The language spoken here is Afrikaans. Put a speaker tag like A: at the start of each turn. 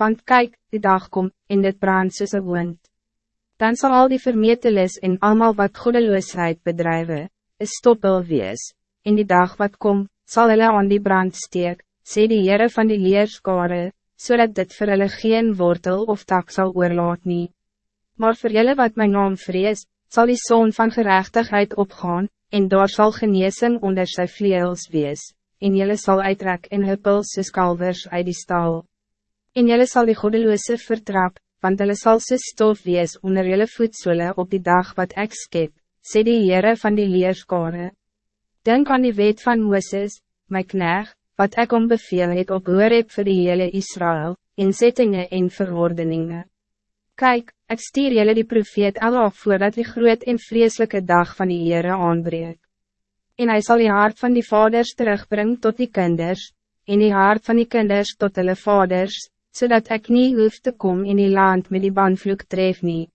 A: Want kijk, die dag komt, en dit brand soos een wind. Dan zal al die vermetelis en allemaal wat goedeloosheid bedrijven, een stoppel wees, in die dag wat komt, zal hulle aan die brand steek, sê die Heere van die leerskare, zodat dit vir hulle geen wortel of tak zal oorlaat nie. Maar voor jullie wat mijn naam vrees, zal die zoon van gerechtigheid opgaan, en daar zal genezen onder zijn vleels wees, en jullie zal uitrek in huppels soos kalvers uit die stal. En jullie zal die godeloose vertrap, want hulle sal soos stof wees onder jullie voetsoele op die dag wat ek skep, sê die Heere van die leerskare. Denk aan die wet van Mooses, my knecht, wat ik om beveel het op Horeb vir die hele Israël, in zettingen en verordeningen. Kijk, ik stuur jullie die profeet al af voordat die groot en vreselijke dag van die Heere aanbreek. En hij zal die hart van die vaders terugbrengen tot die kinders, en die hart van die kinders tot hulle vaders, zodat ik niet hoef te komen in die land met die banvloek tref nie.